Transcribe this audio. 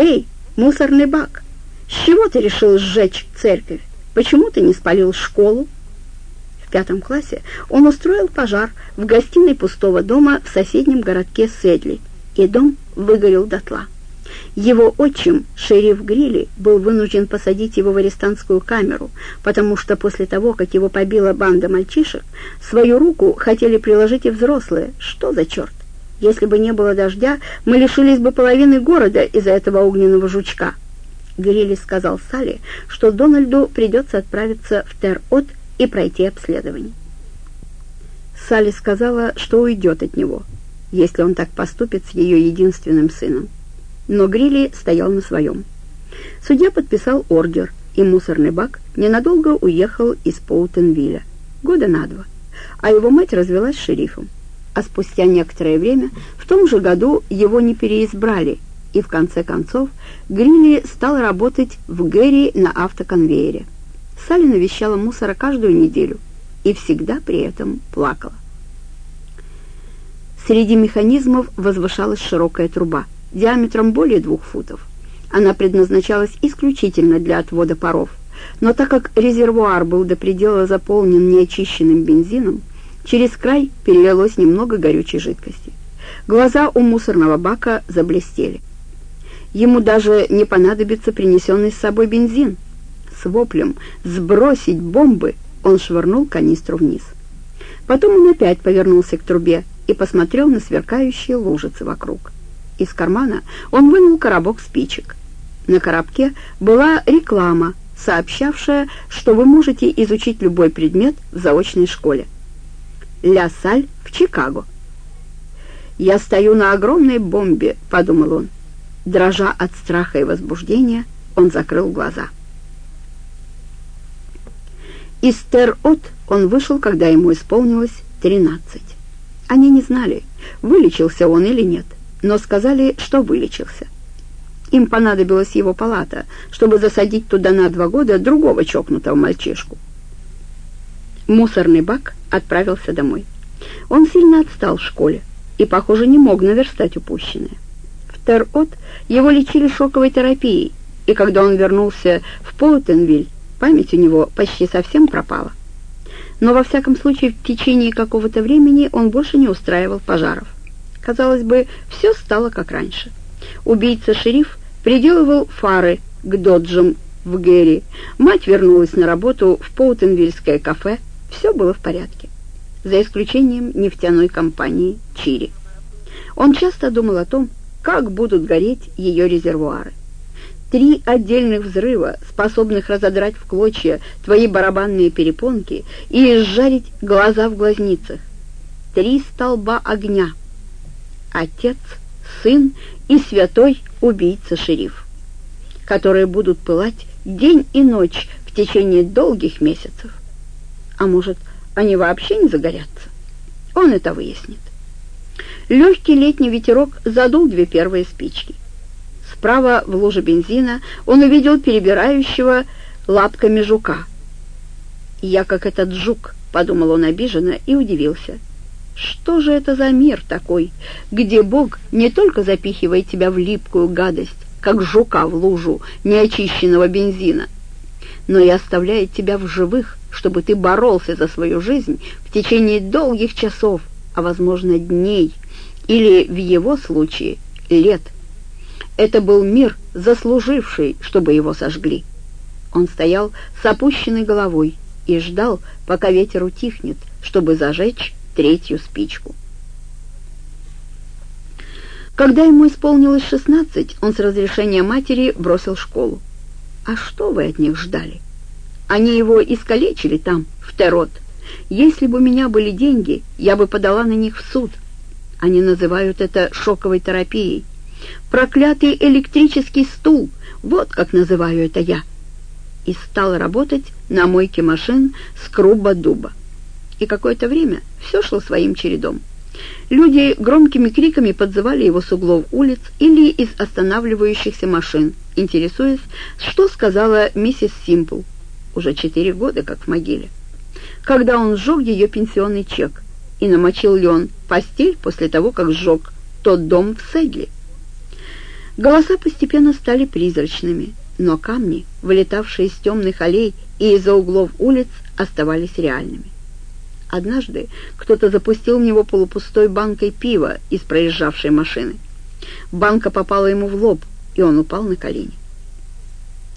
«Эй, мусорный бак, с чего ты решил сжечь церковь? Почему ты не спалил школу?» В пятом классе он устроил пожар в гостиной пустого дома в соседнем городке Седли, и дом выгорел дотла. Его отчим, шериф Грилли, был вынужден посадить его в арестантскую камеру, потому что после того, как его побила банда мальчишек, свою руку хотели приложить и взрослые. Что за черт? Если бы не было дождя, мы лишились бы половины города из-за этого огненного жучка. Грилли сказал Салли, что Дональду придется отправиться в Тер-От и пройти обследование. Салли сказала, что уйдет от него, если он так поступит с ее единственным сыном но Грилли стоял на своем. Судья подписал ордер, и мусорный бак ненадолго уехал из Поутенвилля, года на два, а его мать развелась с шерифом. А спустя некоторое время, в том же году, его не переизбрали, и в конце концов Грилли стал работать в Гэри на автоконвейере. Салли навещала мусора каждую неделю и всегда при этом плакала. Среди механизмов возвышалась широкая труба — диаметром более двух футов. Она предназначалась исключительно для отвода паров, но так как резервуар был до предела заполнен неочищенным бензином, через край перелилось немного горючей жидкости. Глаза у мусорного бака заблестели. Ему даже не понадобится принесенный с собой бензин. С воплем «Сбросить бомбы!» он швырнул канистру вниз. Потом он опять повернулся к трубе и посмотрел на сверкающие лужицы вокруг. Из кармана он вынул коробок спичек. На коробке была реклама, сообщавшая, что вы можете изучить любой предмет в заочной школе. «Ля Саль в Чикаго». «Я стою на огромной бомбе», — подумал он. Дрожа от страха и возбуждения, он закрыл глаза. Из Тер-От он вышел, когда ему исполнилось тринадцать. Они не знали, вылечился он или нет но сказали, что вылечился. Им понадобилась его палата, чтобы засадить туда на два года другого чокнутого мальчишку. Мусорный бак отправился домой. Он сильно отстал в школе и, похоже, не мог наверстать упущенное. В Тер-От его лечили шоковой терапией, и когда он вернулся в Поутенвиль, память у него почти совсем пропала. Но, во всяком случае, в течение какого-то времени он больше не устраивал пожаров. Казалось бы, все стало как раньше. Убийца-шериф приделывал фары к доджам в Гэри. Мать вернулась на работу в Поутенвильское кафе. Все было в порядке. За исключением нефтяной компании «Чири». Он часто думал о том, как будут гореть ее резервуары. Три отдельных взрыва, способных разодрать в клочья твои барабанные перепонки и изжарить глаза в глазницах. Три столба огня — Отец, Сын и Святой Убийца-шериф, которые будут пылать день и ночь в течение долгих месяцев. А может, они вообще не загорятся? Он это выяснит. Легкий летний ветерок задул две первые спички. Справа в луже бензина он увидел перебирающего лапками жука. «Я как этот жук», — подумал он обиженно и удивился — что же это за мир такой, где Бог не только запихивает тебя в липкую гадость, как жука в лужу неочищенного бензина, но и оставляет тебя в живых, чтобы ты боролся за свою жизнь в течение долгих часов, а, возможно, дней, или, в его случае, лет. Это был мир, заслуживший, чтобы его сожгли. Он стоял с опущенной головой и ждал, пока ветер утихнет, чтобы зажечь третью спичку. Когда ему исполнилось шестнадцать, он с разрешения матери бросил школу. А что вы от них ждали? Они его искалечили там, в Терот. Если бы у меня были деньги, я бы подала на них в суд. Они называют это шоковой терапией. Проклятый электрический стул, вот как называю это я. И стал работать на мойке машин с Круба-Дуба и какое-то время все шло своим чередом. Люди громкими криками подзывали его с углов улиц или из останавливающихся машин, интересуясь, что сказала миссис Симпл, уже четыре года как в могиле, когда он сжег ее пенсионный чек, и намочил ли он постель после того, как сжег тот дом в Седле. Голоса постепенно стали призрачными, но камни, вылетавшие из темных аллей и из-за углов улиц, оставались реальными. Однажды кто-то запустил в него полупустой банкой пива из проезжавшей машины. Банка попала ему в лоб, и он упал на колени.